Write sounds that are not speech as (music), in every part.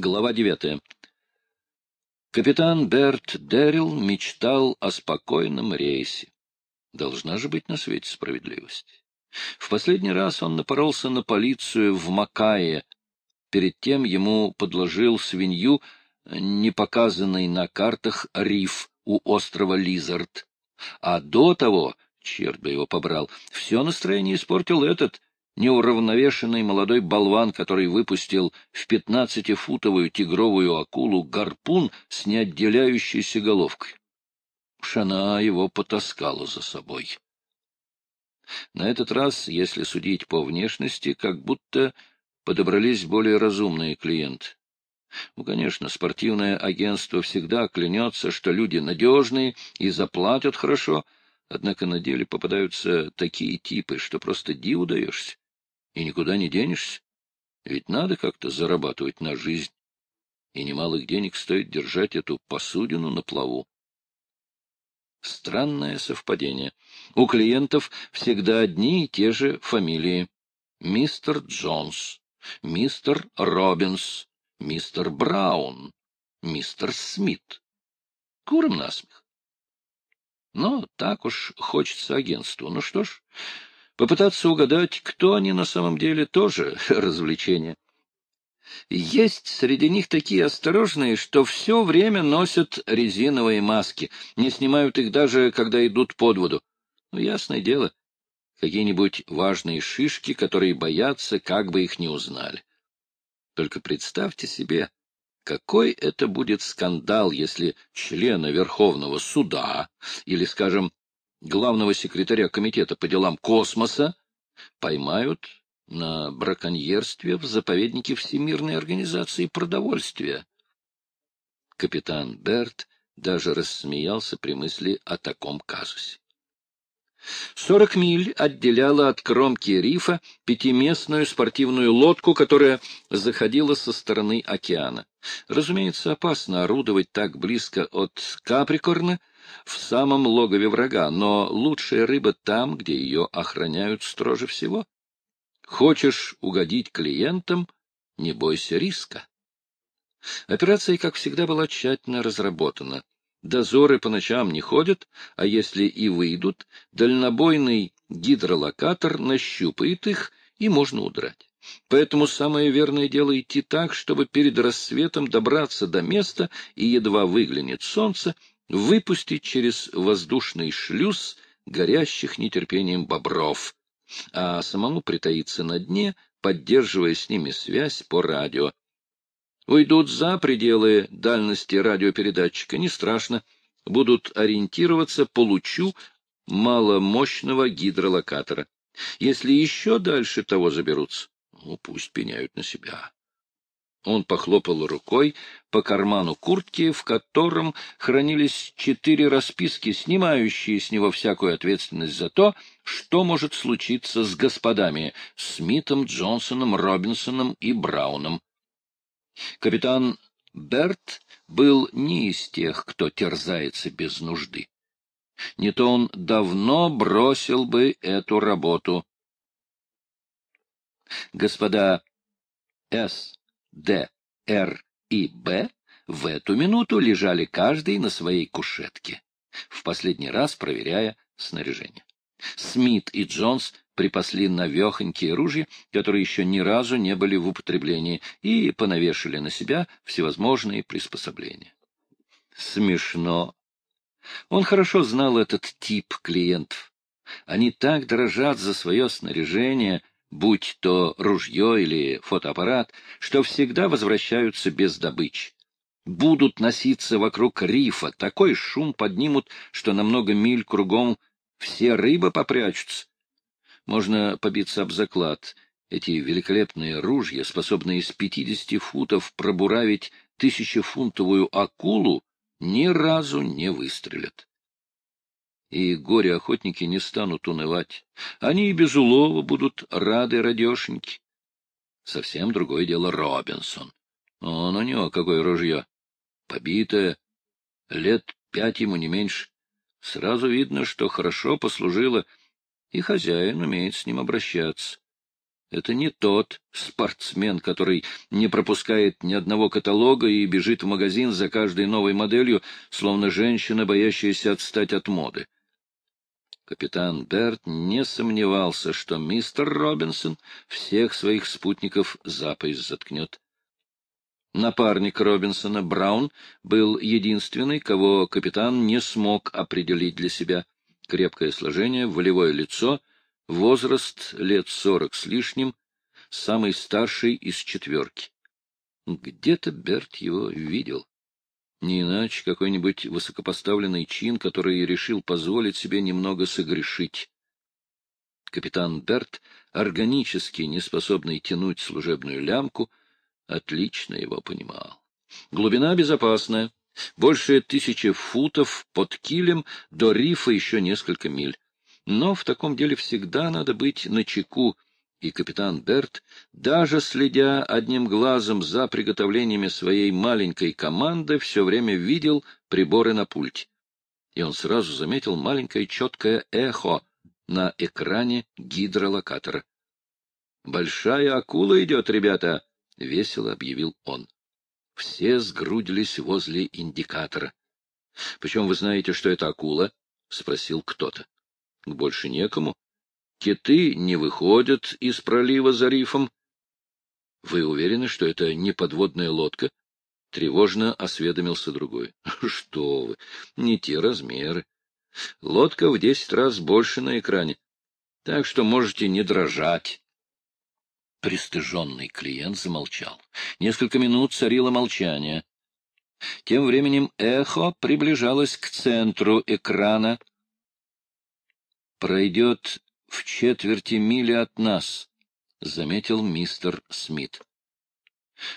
Глава девятая. Капитан Берт Дэрил мечтал о спокойном рейсе. Должна же быть на свете справедливость. В последний раз он напоролся на полицию в Макае. Перед тем ему подложил свинью, не показанный на картах риф у острова Лизард. А до того, черт бы его побрал, все настроение испортил этот неуравновешенный молодой болван, который выпустил в пятнадцатифутовую тигровую акулу гарпун с неотделяющейся головкой. Шана его потаскала за собой. На этот раз, если судить по внешности, как будто подобрались более разумные клиенты. Ну, конечно, спортивное агентство всегда клянется, что люди надежные и заплатят хорошо, однако на деле попадаются такие типы, что просто диву даешься и никуда не денешься. Ведь надо как-то зарабатывать на жизнь, и немалых денег стоит держать эту посудину на плаву. Странное совпадение. У клиентов всегда одни и те же фамилии. Мистер Джонс, мистер Робинс, мистер Браун, мистер Смит. Куром насмех. Но так уж хочется агентству. Ну что ж, Попытаться угадать, кто они на самом деле, тоже (laughs) развлечение. Есть среди них такие осторожные, что все время носят резиновые маски, не снимают их даже, когда идут под воду. Ну, ясное дело, какие-нибудь важные шишки, которые боятся, как бы их не узнали. Только представьте себе, какой это будет скандал, если члена Верховного суда или, скажем, главного секретаря Комитета по делам космоса поймают на браконьерстве в заповеднике Всемирной организации продовольствия. Капитан Берт даже рассмеялся при мысли о таком казусе. Сорок миль отделяла от кромки рифа пятиместную спортивную лодку, которая заходила со стороны океана. Разумеется, опасно орудовать так близко от Каприкорна, в самом логове врага, но лучшая рыба там, где ее охраняют строже всего. Хочешь угодить клиентам, не бойся риска. Операция, как всегда, была тщательно разработана. Дозоры по ночам не ходят, а если и выйдут, дальнобойный гидролокатор нащупает их, и можно удрать. Поэтому самое верное дело идти так, чтобы перед рассветом добраться до места, и едва выглянет солнце, выпустить через воздушный шлюз горящих нетерпением бобров, а самому притаиться на дне, поддерживая с ними связь по радио. Уйдут за пределы дальности радиопередатчика, не страшно, будут ориентироваться по лучу маломощного гидролокатора. Если еще дальше того заберутся, ну, пусть пеняют на себя. Он похлопал рукой по карману куртки, в котором хранились четыре расписки, снимающие с него всякую ответственность за то, что может случиться с господами Смитом, Джонсоном, Робинсоном и Брауном. Капитан Берт был не из тех, кто терзается без нужды. Не то он давно бросил бы эту работу. Господа С. Д, Р и Б в эту минуту лежали каждый на своей кушетке, в последний раз проверяя снаряжение. Смит и Джонс припасли навехонькие ружья, которые еще ни разу не были в употреблении, и понавешали на себя всевозможные приспособления. Смешно. Он хорошо знал этот тип клиентов. Они так дрожат за свое снаряжение, будь то ружье или фотоаппарат, что всегда возвращаются без добычи. Будут носиться вокруг рифа, такой шум поднимут, что на много миль кругом все рыбы попрячутся. Можно побиться об заклад. Эти великолепные ружья, способные с пятидесяти футов пробуравить тысячефунтовую акулу, ни разу не выстрелят и горе-охотники не станут унывать. Они и без улова будут рады радешеньки. Совсем другое дело Робинсон. Он у него какое ружье. Побитое. Лет пять ему не меньше. Сразу видно, что хорошо послужило, и хозяин умеет с ним обращаться. Это не тот спортсмен, который не пропускает ни одного каталога и бежит в магазин за каждой новой моделью, словно женщина, боящаяся отстать от моды. Капитан Берт не сомневался, что мистер Робинсон всех своих спутников за пояс заткнет. Напарник Робинсона, Браун, был единственный, кого капитан не смог определить для себя. Крепкое сложение, волевое лицо, возраст лет сорок с лишним, самый старший из четверки. Где-то Берт его видел. Не иначе какой-нибудь высокопоставленный чин, который решил позволить себе немного согрешить. Капитан Берт, органически неспособный тянуть служебную лямку, отлично его понимал. Глубина безопасная, больше тысячи футов под килем, до рифа еще несколько миль. Но в таком деле всегда надо быть начеку, и капитан Берт, даже следя одним глазом за приготовлениями своей маленькой команды, все время видел приборы на пульте. И он сразу заметил маленькое четкое эхо на экране гидролокатора. «Большая акула идет, ребята!» — весело объявил он. Все сгрудились возле индикатора. — Почем вы знаете, что это акула? — спросил кто-то. — Больше некому. Киты не выходят из пролива за рифом. — Вы уверены, что это не подводная лодка? — тревожно осведомился другой. (laughs) — Что вы, не те размеры. Лодка в десять раз больше на экране, так что можете не дрожать. Пристыженный клиент замолчал. Несколько минут царило молчание. Тем временем эхо приближалось к центру экрана. «Пройдет в четверти мили от нас», — заметил мистер Смит.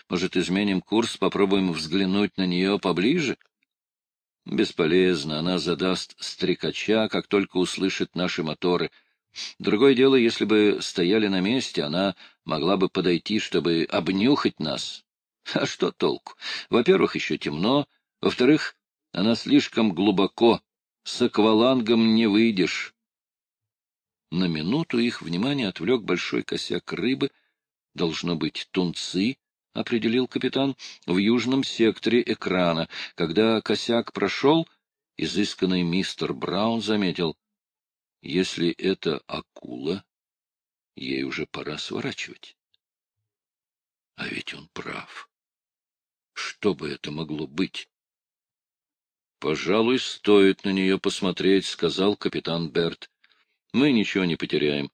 «Может, изменим курс, попробуем взглянуть на нее поближе?» «Бесполезно, она задаст стрекача, как только услышит наши моторы». Другое дело, если бы стояли на месте, она могла бы подойти, чтобы обнюхать нас. А что толку? Во-первых, еще темно. Во-вторых, она слишком глубоко. С аквалангом не выйдешь. На минуту их внимание отвлек большой косяк рыбы. Должно быть, тунцы, — определил капитан, — в южном секторе экрана. Когда косяк прошел, изысканный мистер Браун заметил, если это акула, ей уже пора сворачивать. А ведь он прав. Что бы это могло быть? — Пожалуй, стоит на нее посмотреть, — сказал капитан Берт. — Мы ничего не потеряем.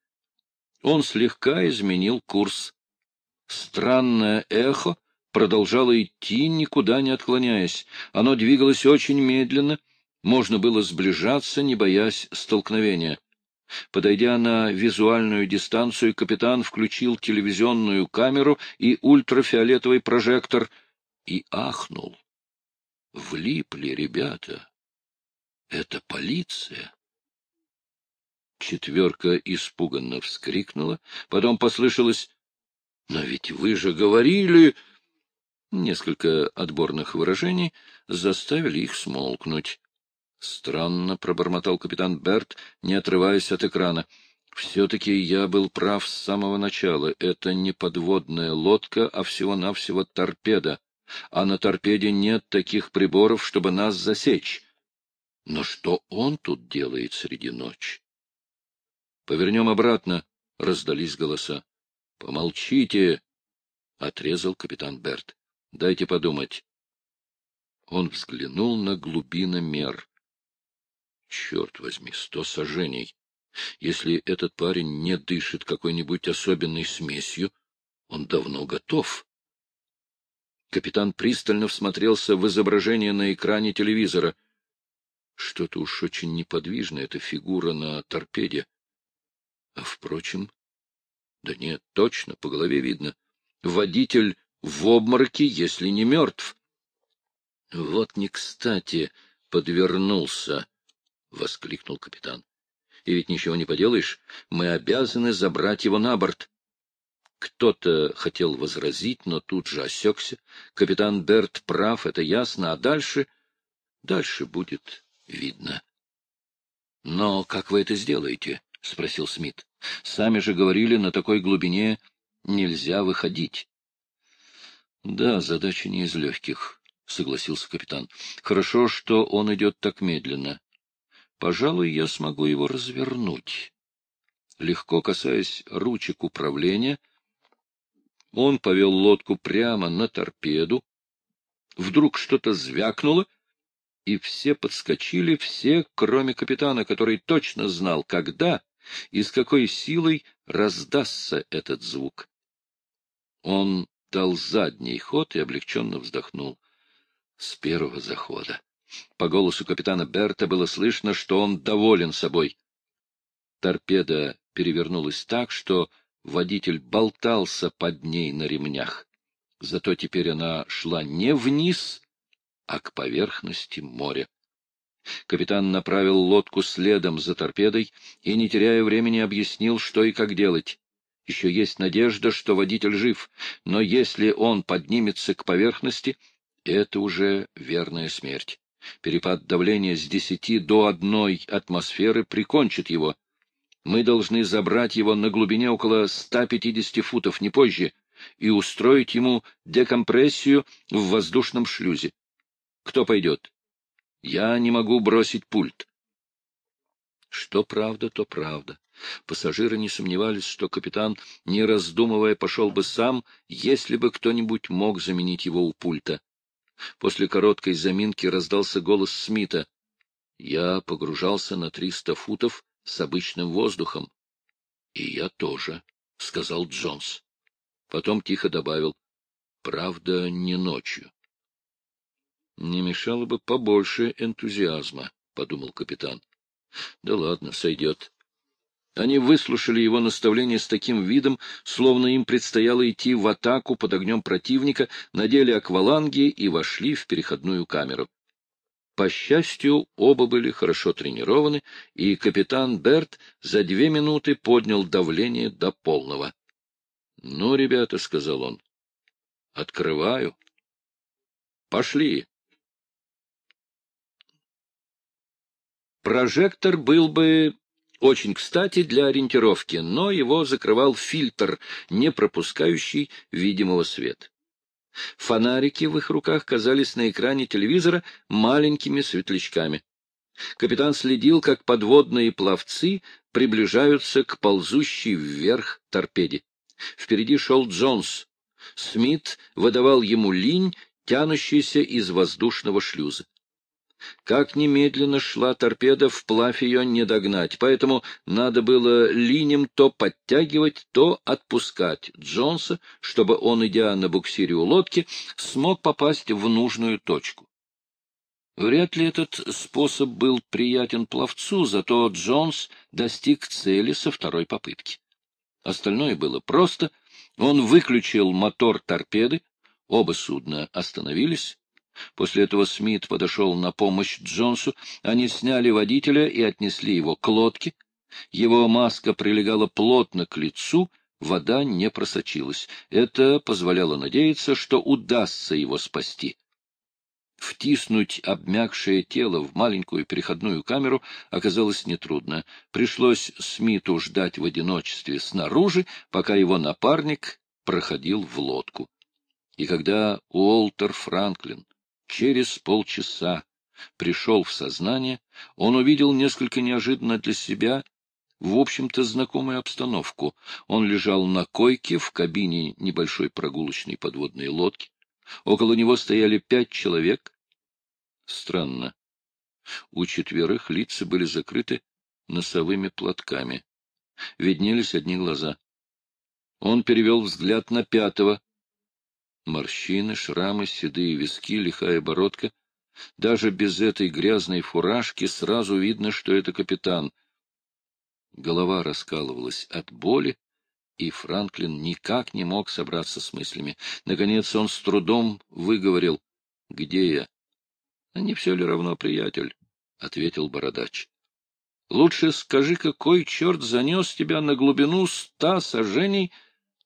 Он слегка изменил курс. Странное эхо продолжало идти, никуда не отклоняясь. Оно двигалось очень медленно, можно было сближаться, не боясь столкновения. Подойдя на визуальную дистанцию, капитан включил телевизионную камеру и ультрафиолетовый прожектор и ахнул. Влипли ребята. Это полиция. Четверка испуганно вскрикнула, потом послышалось «Но ведь вы же говорили...» Несколько отборных выражений заставили их смолкнуть. — Странно, — пробормотал капитан Берт, не отрываясь от экрана. — Все-таки я был прав с самого начала. Это не подводная лодка, а всего-навсего торпеда. А на торпеде нет таких приборов, чтобы нас засечь. Но что он тут делает среди ночи? — Повернем обратно, — раздались голоса. — Помолчите, — отрезал капитан Берт. — Дайте подумать. Он взглянул на глубиномер. Черт возьми, сто сажений. Если этот парень не дышит какой-нибудь особенной смесью, он давно готов. Капитан пристально всмотрелся в изображение на экране телевизора. Что-то уж очень неподвижно, эта фигура на торпеде. А, впрочем, да нет, точно, по голове видно. Водитель в обмороке, если не мертв. Вот не кстати подвернулся. — воскликнул капитан. — И ведь ничего не поделаешь, мы обязаны забрать его на борт. Кто-то хотел возразить, но тут же осекся. Капитан Берт прав, это ясно, а дальше... Дальше будет видно. — Но как вы это сделаете? — спросил Смит. — Сами же говорили, на такой глубине нельзя выходить. — Да, задача не из легких, — согласился капитан. — Хорошо, что он идет так медленно. Пожалуй, я смогу его развернуть. Легко касаясь ручек управления, он повел лодку прямо на торпеду. Вдруг что-то звякнуло, и все подскочили, все, кроме капитана, который точно знал, когда и с какой силой раздастся этот звук. Он дал задний ход и облегченно вздохнул. С первого захода. По голосу капитана Берта было слышно, что он доволен собой. Торпеда перевернулась так, что водитель болтался под ней на ремнях. Зато теперь она шла не вниз, а к поверхности моря. Капитан направил лодку следом за торпедой и, не теряя времени, объяснил, что и как делать. Еще есть надежда, что водитель жив, но если он поднимется к поверхности, это уже верная смерть. Перепад давления с десяти до одной атмосферы прикончит его. Мы должны забрать его на глубине около 150 футов, не позже, и устроить ему декомпрессию в воздушном шлюзе. Кто пойдет? Я не могу бросить пульт. Что правда, то правда. Пассажиры не сомневались, что капитан, не раздумывая, пошел бы сам, если бы кто-нибудь мог заменить его у пульта. После короткой заминки раздался голос Смита. Я погружался на триста футов с обычным воздухом. — И я тоже, — сказал Джонс. Потом тихо добавил. — Правда, не ночью. Не мешало бы побольше энтузиазма, — подумал капитан. Да ладно, сойдет. Они выслушали его наставление с таким видом, словно им предстояло идти в атаку под огнем противника, надели акваланги и вошли в переходную камеру. По счастью, оба были хорошо тренированы, и капитан Берт за две минуты поднял давление до полного. — Ну, ребята, — сказал он, — открываю. — Пошли. Прожектор был бы очень кстати для ориентировки, но его закрывал фильтр, не пропускающий видимого света. Фонарики в их руках казались на экране телевизора маленькими светлячками. Капитан следил, как подводные пловцы приближаются к ползущей вверх торпеде. Впереди шел Джонс. Смит выдавал ему линь, тянущийся из воздушного шлюза. Как немедленно шла торпеда, вплавь ее не догнать, поэтому надо было линем то подтягивать, то отпускать Джонса, чтобы он, идя на буксире у лодки, смог попасть в нужную точку. Вряд ли этот способ был приятен пловцу, зато Джонс достиг цели со второй попытки. Остальное было просто. Он выключил мотор торпеды, оба судна остановились, После этого Смит подошел на помощь Джонсу, они сняли водителя и отнесли его к лодке. Его маска прилегала плотно к лицу, вода не просочилась. Это позволяло надеяться, что удастся его спасти. Втиснуть обмякшее тело в маленькую переходную камеру оказалось нетрудно. Пришлось Смиту ждать в одиночестве снаружи, пока его напарник проходил в лодку. И когда Уолтер Франклин Через полчаса пришел в сознание, он увидел несколько неожиданно для себя, в общем-то, знакомую обстановку. Он лежал на койке в кабине небольшой прогулочной подводной лодки. Около него стояли пять человек. Странно. У четверых лица были закрыты носовыми платками. Виднелись одни глаза. Он перевел взгляд на пятого, Морщины, шрамы, седые виски, лихая бородка. Даже без этой грязной фуражки сразу видно, что это капитан. Голова раскалывалась от боли, и Франклин никак не мог собраться с мыслями. Наконец он с трудом выговорил. — Где я? — Не все ли равно, приятель? — ответил бородач. — Лучше скажи, какой черт занес тебя на глубину ста сажений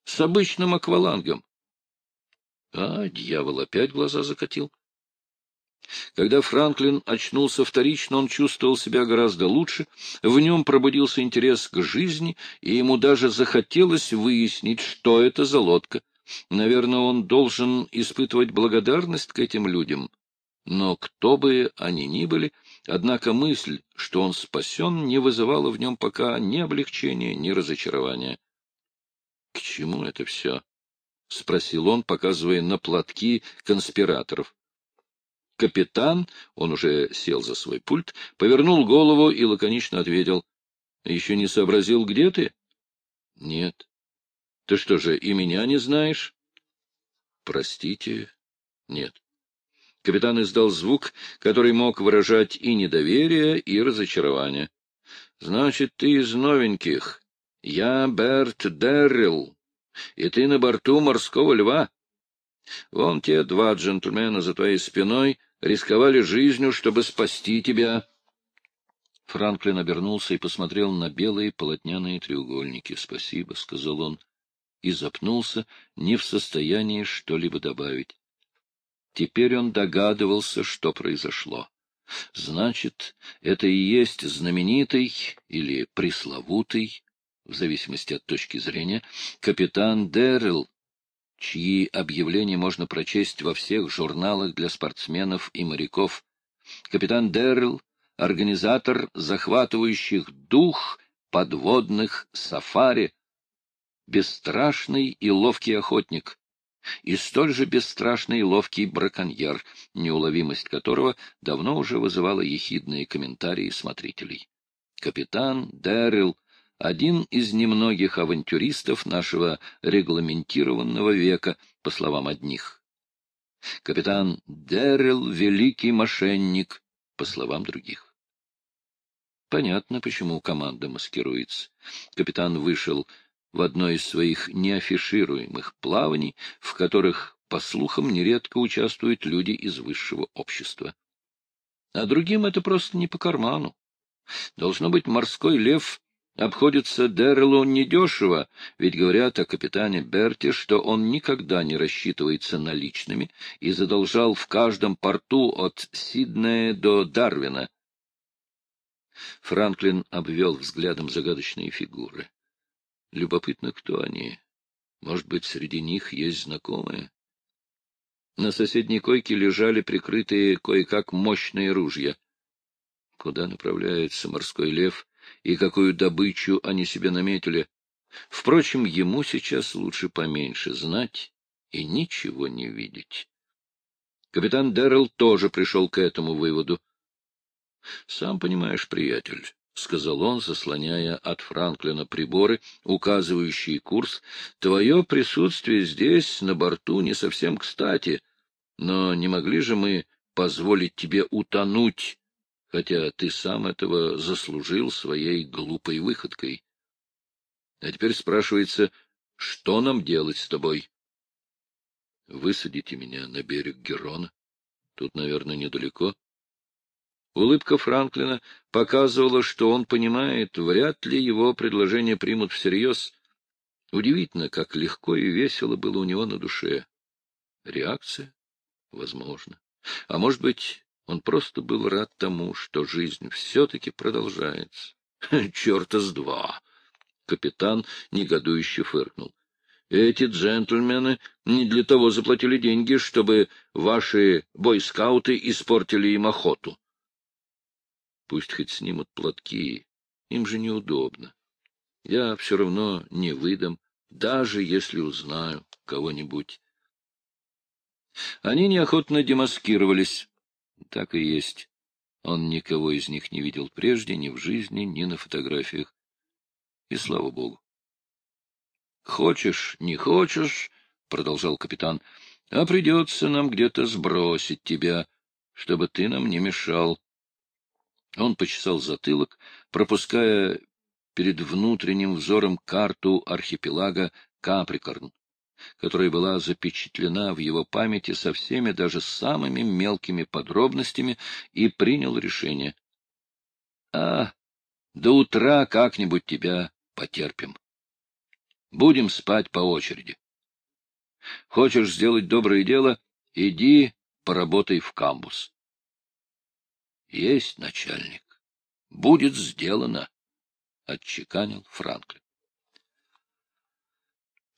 с обычным аквалангом? А, дьявол опять глаза закатил. Когда Франклин очнулся вторично, он чувствовал себя гораздо лучше, в нем пробудился интерес к жизни, и ему даже захотелось выяснить, что это за лодка. Наверное, он должен испытывать благодарность к этим людям. Но кто бы они ни были, однако мысль, что он спасен, не вызывала в нем пока ни облегчения, ни разочарования. — К чему это все? — спросил он, показывая на платки конспираторов. Капитан, он уже сел за свой пульт, повернул голову и лаконично ответил. — Еще не сообразил, где ты? — Нет. — Ты что же, и меня не знаешь? — Простите. — Нет. Капитан издал звук, который мог выражать и недоверие, и разочарование. — Значит, ты из новеньких. Я Берт Деррилл, и ты на борту морского льва. Вон те два джентльмена за твоей спиной рисковали жизнью, чтобы спасти тебя. Франклин обернулся и посмотрел на белые полотняные треугольники. — Спасибо, — сказал он, и запнулся, не в состоянии что-либо добавить. Теперь он догадывался, что произошло. Значит, это и есть знаменитый или пресловутый, в зависимости от точки зрения, капитан Дэрил, чьи объявления можно прочесть во всех журналах для спортсменов и моряков. Капитан Дэрил — организатор захватывающих дух подводных сафари, бесстрашный и ловкий охотник, и столь же бесстрашный и ловкий браконьер, неуловимость которого давно уже вызывала ехидные комментарии смотрителей. Капитан Дэрил — один из немногих авантюристов нашего регламентированного века, по словам одних. Капитан Дэрил — великий мошенник, по словам других. Понятно, почему команда маскируется. Капитан вышел в одной из своих неафишируемых плаваний, в которых, по слухам, нередко участвуют люди из высшего общества. А другим это просто не по карману. Должно быть, морской лев обходится Дерлу недешево, ведь говорят о капитане Берти, что он никогда не рассчитывается наличными и задолжал в каждом порту от Сиднея до Дарвина. Франклин обвел взглядом загадочные фигуры. Любопытно, кто они. Может быть, среди них есть знакомые? На соседней койке лежали прикрытые кое-как мощные ружья. Куда направляется морской лев и какую добычу они себе наметили? Впрочем, ему сейчас лучше поменьше знать и ничего не видеть. Капитан Дэррелл тоже пришел к этому выводу. — Сам понимаешь, приятель, — сказал он, заслоняя от Франклина приборы, указывающие курс, — твое присутствие здесь, на борту, не совсем кстати, но не могли же мы позволить тебе утонуть, хотя ты сам этого заслужил своей глупой выходкой. А теперь спрашивается, что нам делать с тобой? Высадите меня на берег Герона. Тут, наверное, недалеко. Улыбка Франклина показывала, что он понимает, вряд ли его предложение примут всерьез. Удивительно, как легко и весело было у него на душе. Реакция? Возможно. А может быть, он просто был рад тому, что жизнь все-таки продолжается. (laughs) Черта с два! Капитан негодующе фыркнул. Эти джентльмены не для того заплатили деньги, чтобы ваши бойскауты испортили им охоту. Пусть хоть снимут платки, им же неудобно. Я все равно не выдам, даже если узнаю кого-нибудь. Они неохотно демаскировались. Так и есть. Он никого из них не видел прежде, ни в жизни, ни на фотографиях. И слава богу. — Хочешь, не хочешь, — продолжал капитан, — а придется нам где-то сбросить тебя, чтобы ты нам не мешал. Он почесал затылок, пропуская перед внутренним взором карту архипелага Каприкорн, которая была запечатлена в его памяти со всеми даже самыми мелкими подробностями, и принял решение. — А, до утра как-нибудь тебя потерпим. Будем спать по очереди. Хочешь сделать доброе дело — иди поработай в камбус. Есть начальник. Будет сделано, — отчеканил Франклин.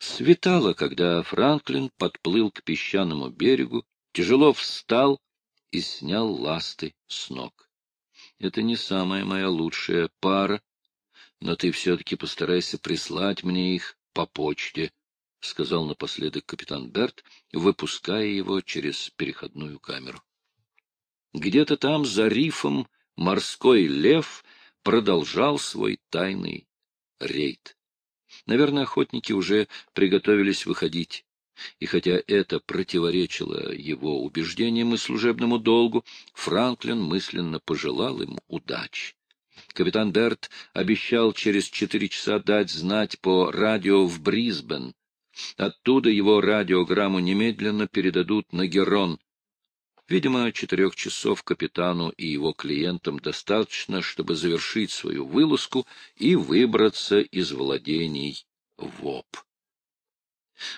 Светало, когда Франклин подплыл к песчаному берегу, тяжело встал и снял ласты с ног. Это не самая моя лучшая пара, но ты все-таки постарайся прислать мне их по почте, — сказал напоследок капитан Берт, выпуская его через переходную камеру. Где-то там, за рифом, морской лев продолжал свой тайный рейд. Наверное, охотники уже приготовились выходить. И хотя это противоречило его убеждениям и служебному долгу, Франклин мысленно пожелал ему удачи. Капитан Берт обещал через четыре часа дать знать по радио в Брисбен. Оттуда его радиограмму немедленно передадут на Герон. Видимо, четырех часов капитану и его клиентам достаточно, чтобы завершить свою вылазку и выбраться из владений ВОП.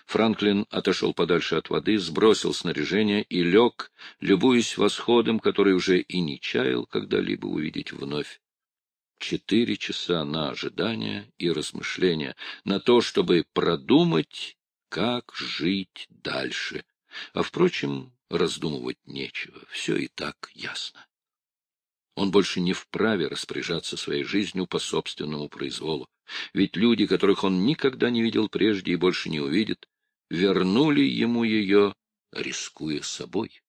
Франклин отошел подальше от воды, сбросил снаряжение и лег, любуясь восходом, который уже и не чаял когда-либо увидеть вновь. Четыре часа на ожидание и размышления, на то, чтобы продумать, как жить дальше. А, впрочем, раздумывать нечего, все и так ясно. Он больше не вправе распоряжаться своей жизнью по собственному произволу. Ведь люди, которых он никогда не видел прежде и больше не увидит, вернули ему ее, рискуя собой.